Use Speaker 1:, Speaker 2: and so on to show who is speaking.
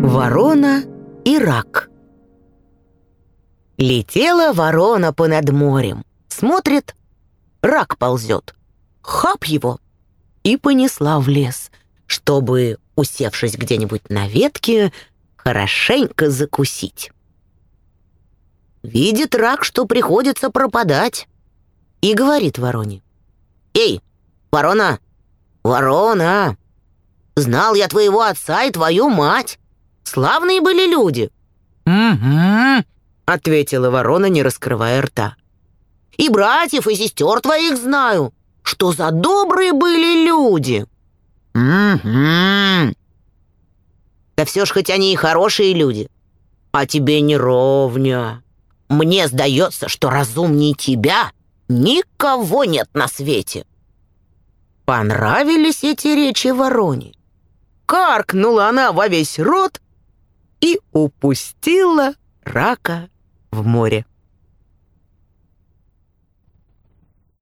Speaker 1: Ворона и рак. Летела ворона понад морем. Смотрит, рак ползет. Хап его! И понесла в лес, чтобы, усевшись где-нибудь на ветке, хорошенько закусить. Видит рак, что приходится пропадать, и говорит вороне. «Эй, ворона, ворона, знал я твоего отца и твою мать. Славные были люди». «Угу», — ответила ворона, не раскрывая рта. «И братьев, и сестер твоих знаю. Что за добрые были люди». «Угу». «Да все ж хоть они и хорошие люди, а тебе не ровня. Мне сдается, что разумнее тебя никого нет на свете». Понравились эти речи вороне. Каркнула она во весь рот и упустила рака в море.